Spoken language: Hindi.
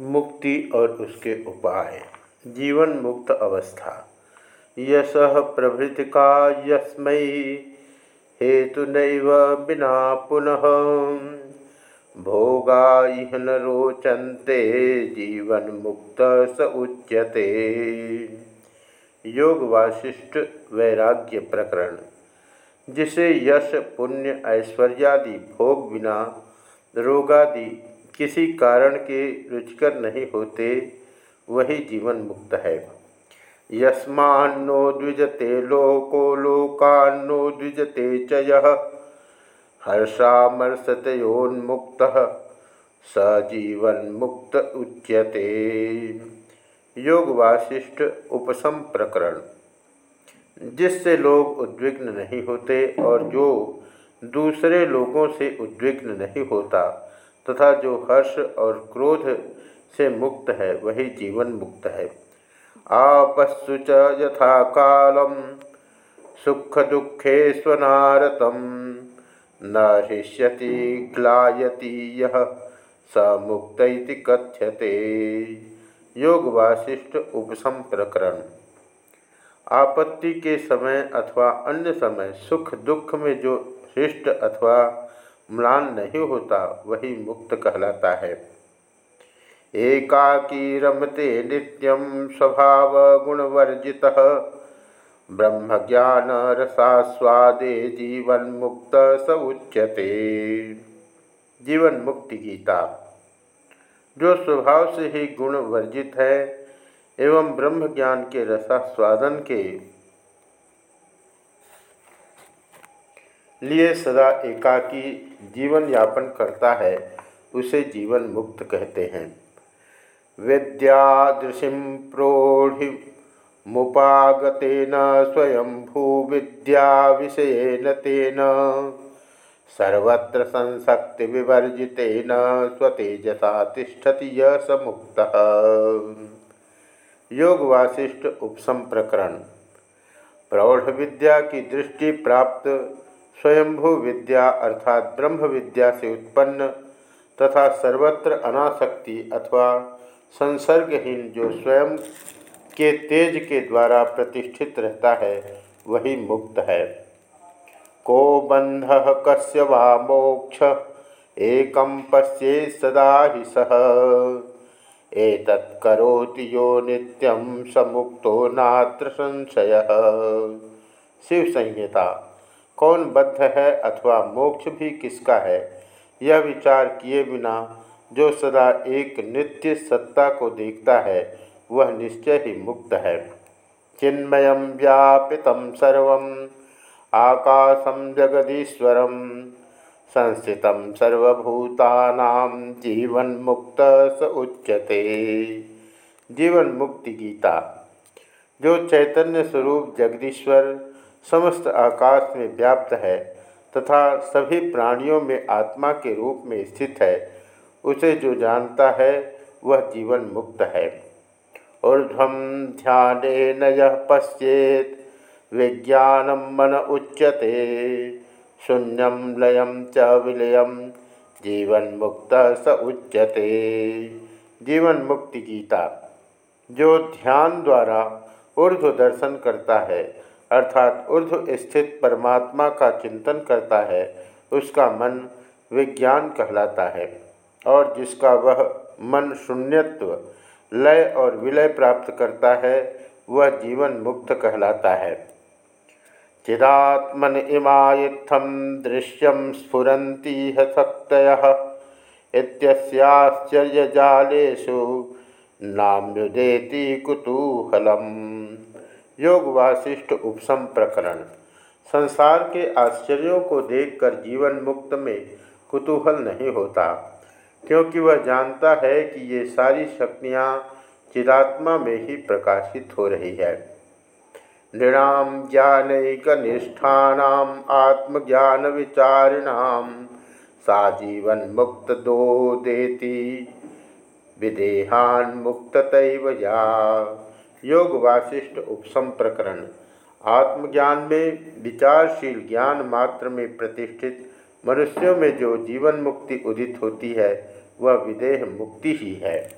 मुक्ति और उसके उपाय। जीवन मुक्त अवस्था। यश प्रभृति का यस्म। हेतु बिना पुनः। भोगा इह न रोचन्ते। जीवन मुक्त स उच्यते। योग वाशिष्ठ वैराग्य प्रकरण। जिसे यश, पुण्य, ऐश्वर्यादि भोग बिना रोगादि किसी कारण के रुचिकर नहीं होते, वही जीवन मुक्त है। यस्मान्नो द्विजते लोको लोकान्नो द्विजते च यः। हर्षामर्षतयोन्मुक्त, स जीवन मुक्त उच्यते। योग वाशिष्ठ उपसम प्रकरण जिससे लोग उद्विग्न नहीं होते और जो दूसरे लोगों से उद्विग्न नहीं होता तथा जो हर्ष और क्रोध से मुक्त है, वही जीवन मुक्त है। आपस्सु च यथा कालम सुख दुखे स्वनारतम न हृष्यति, ग्लायति यह स मुक्त कथ्यते। योग वासिष्ठ उपसम प्रकरण। आपत्ति के समय अथवा अन्य समय सुख दुख में जो हृष्ट अथवा म्लान नहीं होता, वही मुक्त कहलाता है। एकाकी रमते नित्यम स्वभाव गुणवर्जित। ब्रह्म ज्ञान रसास्वादे जीवन मुक्त स उच्यते जीवन मुक्ति गीता। जो स्वभाव से ही गुण वर्जित है, एवं ब्रह्म ज्ञान के रसास्वादन के लिए सदा एकाकी जीवन यापन करता है, उसे जीवन मुक्त कहते हैं। विद्यादृशि प्रौढ़ि मुपागतेन स्वयं भूविद्या विषयन तेन, सर्वत्र संशक्ति विवर्जितेन स्वतेजसा तिष्ठति य समुक्त। योग वासिष्ठ उपसम प्रकरण प्रौढ़ विद्या की दृष्टि प्राप्त स्वयंभू विद्या अर्थात ब्रह्म विद्या से उत्पन्न तथा सर्वत्र अनासक्ति अथवा संसर्गहीन जो स्वयं के तेज के द्वारा प्रतिष्ठित रहता है, वही मुक्त है। को बंध कस्य वा मोक्ष, एक पश्ये सदा ही सह एतत्करोति यो नित्यम समुक्तो नात्र संशय। शिव संहिता कौन बद्ध है अथवा मोक्ष भी किसका है? यह विचार किए बिना जो सदा एक नित्य सत्ता को देखता है, वह निश्चय ही मुक्त है। चिन्मय व्यापित सर्व आकाशम जगदीश्वर, संस्थित सर्वभूता जीवन मुक्त स उच्यते। जीवन मुक्ति गीता, जो चैतन्य स्वरूप जगदीश्वर समस्त आकाश में व्याप्त है तथा सभी प्राणियों में आत्मा के रूप में स्थित है। उसे जो जानता है, वह जीवन मुक्त है। ऊर्धम ध्यान न यह पश्चेत विज्ञानम मन उच्यते शून्यम लयम च विलयम जीवन मुक्त स उच्यते। जीवन मुक्ति गीता, जो ध्यान द्वारा ऊर्ध्व दर्शन करता है अर्थात ऊर्ध्व स्थित परमात्मा का चिंतन करता है, उसका मन विज्ञान कहलाता है, और जिसका वह मन शून्यत्व, लय और विलय प्राप्त करता है, वह जीवन मुक्त कहलाता है। चिदात्मन इमायत्थम दृश्यम स्फुरती शक्त जालेशु नाम्युदेति कुतूहलम। योग वासिष्ठ उपसम प्रकरण। संसार के आश्चर्यों को देखकर जीवन मुक्त में कुतूहल नहीं होता, क्योंकि वह जानता है कि ये सारी शक्तियाँ चिदात्मा में ही प्रकाशित हो रही है। नृणाम ज्ञानैकनिष्ठान आत्मज्ञान विचारिणाम सा जीवन मुक्त दो देती, विदेहान मुक्त या। योग वासिष्ठ उपसम प्रकरण आत्मज्ञान में, विचारशील ज्ञान मात्र में प्रतिष्ठित मनुष्यों में जो जीवन मुक्ति उदित होती है, वह विदेह मुक्ति ही है।